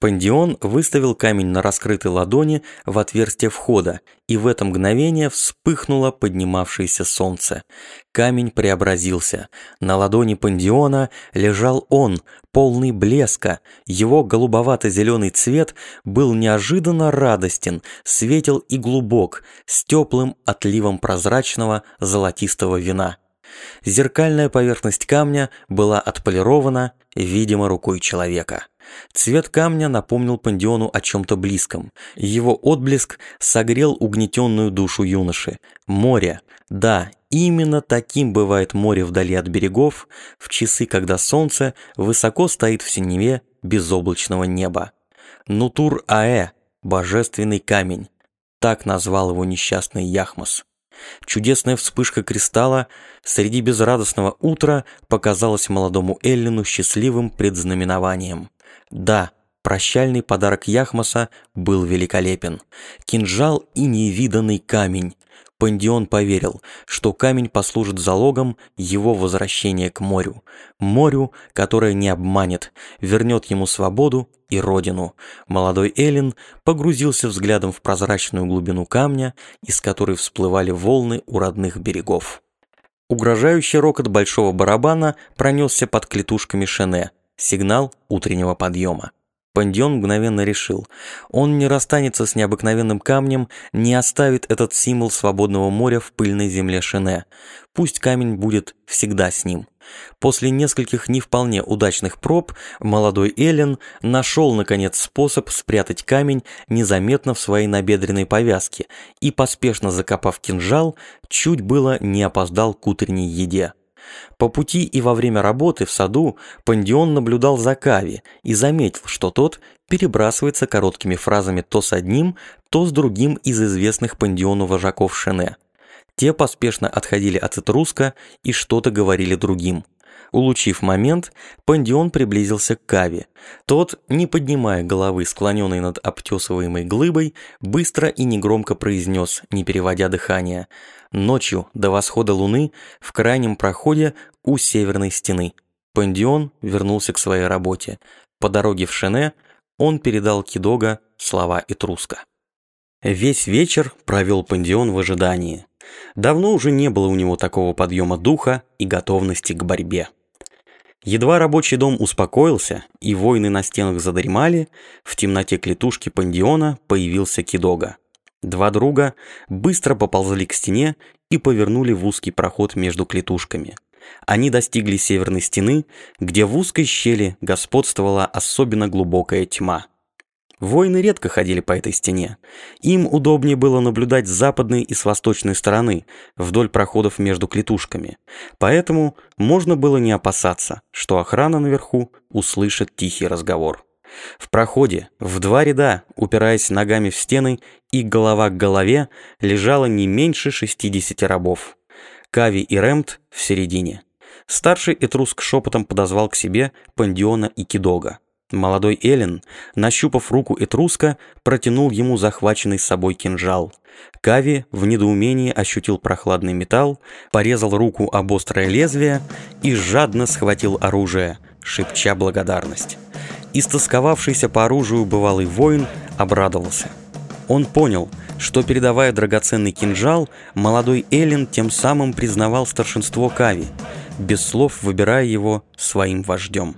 Пандион выставил камень на раскрытой ладони в отверстие входа, и в это мгновение вспыхнуло поднимавшееся солнце. Камень преобразился. На ладони Пандиона лежал он, полный блеска. Его голубовато-зеленый цвет был неожиданно радостен, светел и глубок, с теплым отливом прозрачного золотистого вина. Зеркальная поверхность камня была отполирована, видимо, рукой человека. Цвет камня напомнил Пандиону о чем-то близком. Его отблеск согрел угнетенную душу юноши. Море. Да, именно таким бывает море вдали от берегов, в часы, когда солнце высоко стоит в синеве безоблачного неба. Нутур-Аэ – божественный камень. Так назвал его несчастный Яхмас. Чудесная вспышка кристалла среди безрадостного утра показалась молодому Эллину счастливым предзнаменованием. Да, прощальный подарок Яхмаса был великолепен. Кинжал и невиданный камень. Пандион поверил, что камень послужит залогом его возвращения к морю. Морю, которое не обманет, вернет ему свободу и родину. Молодой Эллен погрузился взглядом в прозрачную глубину камня, из которой всплывали волны у родных берегов. Угрожающий рокот большого барабана пронесся под клетушками Шене, Сигнал утреннего подъема. Пандион мгновенно решил. Он не расстанется с необыкновенным камнем, не оставит этот символ свободного моря в пыльной земле Шене. Пусть камень будет всегда с ним. После нескольких не вполне удачных проб, молодой Эллен нашел, наконец, способ спрятать камень незаметно в своей набедренной повязке и, поспешно закопав кинжал, чуть было не опоздал к утренней еде. По пути и во время работы в саду Пандион наблюдал за Кави и заметил, что тот перебрасывается короткими фразами то с одним, то с другим из известных Пандиону вожаков Шене. Те поспешно отходили от Этруска и что-то говорили другим. Улучив момент, Пандион приблизился к Каве. Тот, не поднимая головы, склоненной над обтесываемой глыбой, быстро и негромко произнес, не переводя дыхания, «Ночью, до восхода луны, в крайнем проходе у северной стены». Пандион вернулся к своей работе. По дороге в Шене он передал Кидога слова Этруска. Весь вечер провел Пандион в ожидании. Давно уже не было у него такого подъема духа и готовности к борьбе. Едва рабочий дом успокоился и воины на стенах задремали, в темноте клетушки пандиона появился Кидога. Два друга быстро поползли к стене и повернули в узкий проход между клетушками. Они достигли северной стены, где в узкой щели господствовала особенно глубокая тьма. Воины редко ходили по этой стене. Им удобнее было наблюдать с западной и с восточной стороны, вдоль проходов между клетушками. Поэтому можно было не опасаться, что охрана наверху услышит тихий разговор. В проходе, в два ряда, упираясь ногами в стены и голова к голове, лежало не меньше 60 рабов. Кави и Ремт в середине. Старший Этруск шепотом подозвал к себе Пандиона и Кидога. Молодой Эллен, нащупав руку Этруска, протянул ему захваченный с собой кинжал. Кави в недоумении ощутил прохладный металл, порезал руку об острое лезвие и жадно схватил оружие, шепча благодарность. Истосковавшийся по оружию бывалый воин обрадовался. Он понял, что, передавая драгоценный кинжал, молодой Эллен тем самым признавал старшинство Кави, без слов выбирая его своим вождем.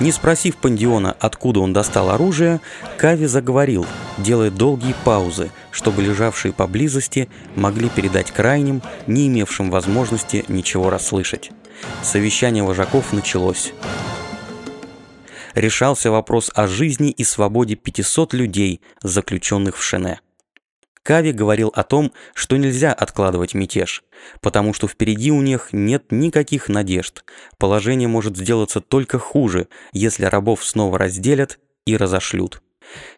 Не спросив Пандиона, откуда он достал оружие, Кави заговорил, делая долгие паузы, чтобы лежавшие поблизости могли передать крайним, не имевшим возможности ничего расслышать. Совещание вожаков началось. Решался вопрос о жизни и свободе 500 людей, заключенных в Шене. Кави говорил о том, что нельзя откладывать мятеж, потому что впереди у них нет никаких надежд. Положение может сделаться только хуже, если рабов снова разделят и разошлют.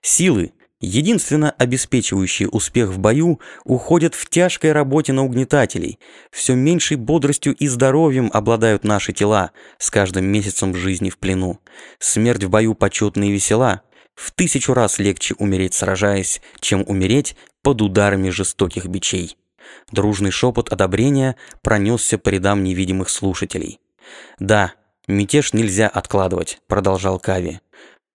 Силы, единственно обеспечивающие успех в бою, уходят в тяжкой работе на угнетателей. Все меньшей бодростью и здоровьем обладают наши тела с каждым месяцем жизни в плену. Смерть в бою почетна и весела. В тысячу раз легче умереть сражаясь, чем умереть под ударами жестоких бичей. Дружный шепот одобрения пронесся по рядам невидимых слушателей. «Да, мятеж нельзя откладывать», — продолжал Кави.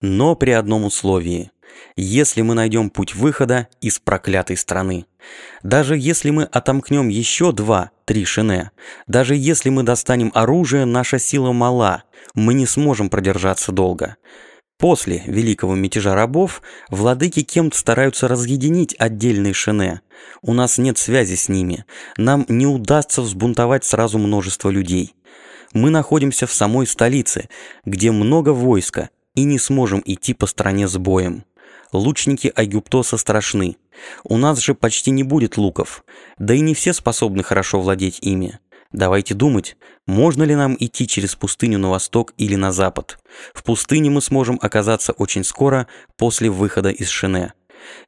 Но при одном условии. Если мы найдем путь выхода из проклятой страны. Даже если мы отомкнем еще два-три шине, даже если мы достанем оружие, наша сила мала, мы не сможем продержаться долго. После великого мятежа рабов владыки кем-то стараются разъединить отдельные шине. У нас нет связи с ними. Нам не удастся взбунтовать сразу множество людей. Мы находимся в самой столице, где много войска, и не сможем идти по стране с боем. Лучники Агюптоса страшны. У нас же почти не будет луков. Да и не все способны хорошо владеть ими. Давайте думать, можно ли нам идти через пустыню на восток или на запад. В пустыне мы сможем оказаться очень скоро после выхода из Шине.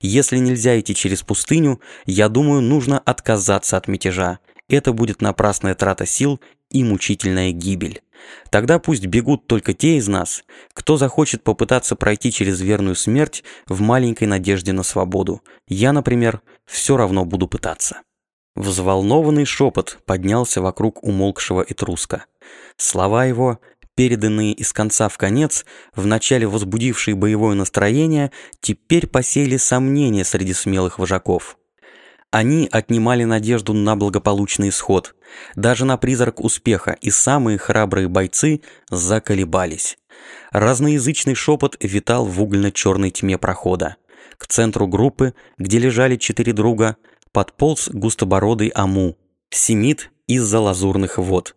Если нельзя идти через пустыню, я думаю, нужно отказаться от мятежа. Это будет напрасная трата сил и мучительная гибель. Тогда пусть бегут только те из нас, кто захочет попытаться пройти через верную смерть в маленькой надежде на свободу. Я, например, все равно буду пытаться. Взволнованный шепот поднялся вокруг умолкшего Этруска. Слова его, переданные из конца в конец, вначале возбудившие боевое настроение, теперь посеяли сомнения среди смелых вожаков. Они отнимали надежду на благополучный исход, даже на призрак успеха, и самые храбрые бойцы заколебались. Разноязычный шепот витал в угольно-черной тьме прохода. К центру группы, где лежали четыре друга, подполз густобородый Аму, семит из-за лазурных вод.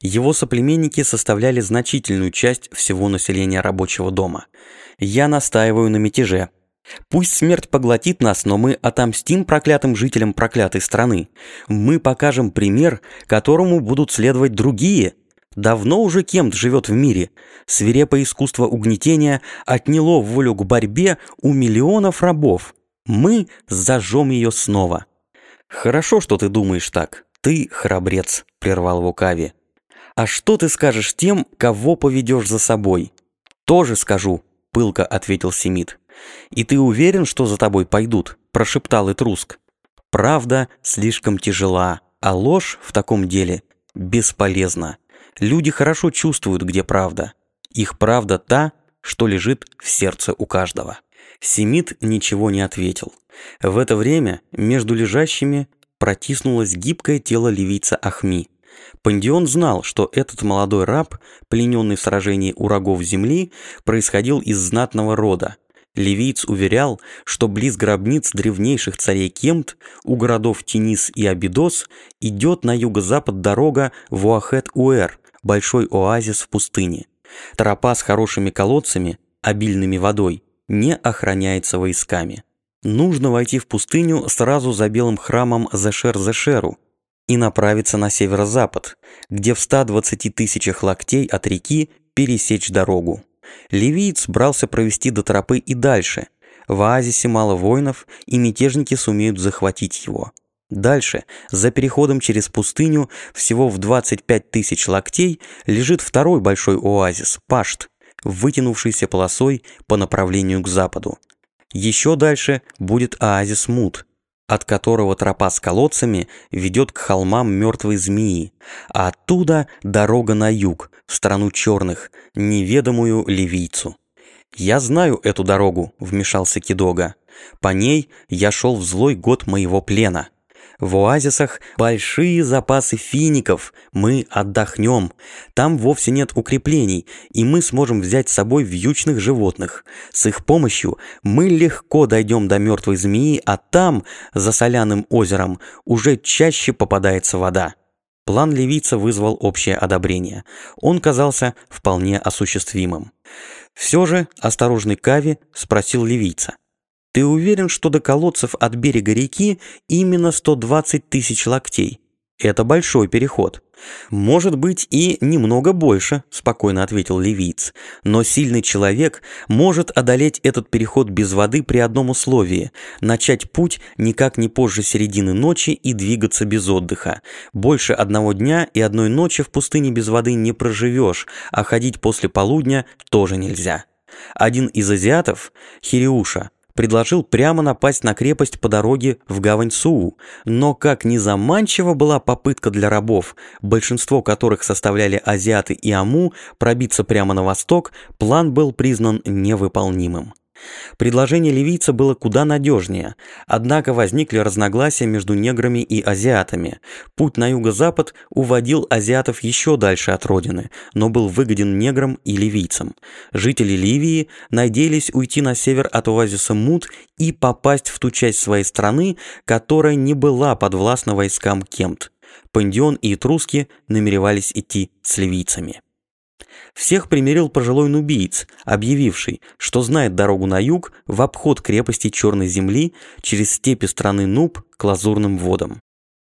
Его соплеменники составляли значительную часть всего населения рабочего дома. Я настаиваю на мятеже. Пусть смерть поглотит нас, но мы отомстим проклятым жителям проклятой страны. Мы покажем пример, которому будут следовать другие. Давно уже кем-то живет в мире. Свирепое искусство угнетения отняло волю к борьбе у миллионов рабов. Мы зажжем ее снова. Хорошо, что ты думаешь так. Ты храбрец, прервал Вукави. А что ты скажешь тем, кого поведешь за собой? Тоже скажу, пылко ответил Семит. И ты уверен, что за тобой пойдут? прошептал Этруск. Правда слишком тяжела, а ложь в таком деле бесполезна. Люди хорошо чувствуют, где правда. Их правда та, что лежит в сердце у каждого. Семит ничего не ответил. В это время между лежащими протиснулось гибкое тело ливийца Ахми. Пандион знал, что этот молодой раб, плененный в сражении у рогов земли, происходил из знатного рода. Ливийц уверял, что близ гробниц древнейших царей Кемт, у городов Тинис и Абидос, идет на юго-запад дорога в Уахет-Уэр, большой оазис в пустыне. Тропа с хорошими колодцами, обильными водой, не охраняется войсками. Нужно войти в пустыню сразу за белым храмом Зешер-Зешеру и направиться на северо-запад, где в 120 тысячах локтей от реки пересечь дорогу. Ливиец брался провести до тропы и дальше. В оазисе мало воинов, и мятежники сумеют захватить его. Дальше, за переходом через пустыню, всего в 25 тысяч локтей, лежит второй большой оазис – Пашт, вытянувшийся полосой по направлению к западу. Еще дальше будет оазис Мут, от которого тропа с колодцами ведет к холмам мертвой змеи, а оттуда дорога на юг, в страну черных, неведомую ливийцу. «Я знаю эту дорогу», — вмешался Кидога. «По ней я шел в злой год моего плена». В оазисах большие запасы фиников. Мы отдохнем. Там вовсе нет укреплений, и мы сможем взять с собой вьючных животных. С их помощью мы легко дойдем до мертвой змеи, а там, за соляным озером, уже чаще попадается вода. План Левица вызвал общее одобрение. Он казался вполне осуществимым. Все же осторожный Кави спросил Левица – ты уверен, что до колодцев от берега реки именно 120 тысяч локтей? Это большой переход. Может быть и немного больше, спокойно ответил Левиц. Но сильный человек может одолеть этот переход без воды при одном условии – начать путь никак не позже середины ночи и двигаться без отдыха. Больше одного дня и одной ночи в пустыне без воды не проживешь, а ходить после полудня тоже нельзя. Один из азиатов, Хириуша, предложил прямо напасть на крепость по дороге в гавань Суу, но как незаманчива была попытка для рабов, большинство которых составляли азиаты и аму, пробиться прямо на восток, план был признан невыполнимым. Предложение ливийца было куда надежнее, однако возникли разногласия между неграми и азиатами. Путь на юго-запад уводил азиатов еще дальше от родины, но был выгоден неграм и ливийцам. Жители Ливии надеялись уйти на север от оазиса Мут и попасть в ту часть своей страны, которая не была подвластна войскам Кемт. Пандион и Этруски намеревались идти с ливийцами. Всех примирил пожилой нубиец, объявивший, что знает дорогу на юг в обход крепости Черной Земли через степи страны Нуб к лазурным водам.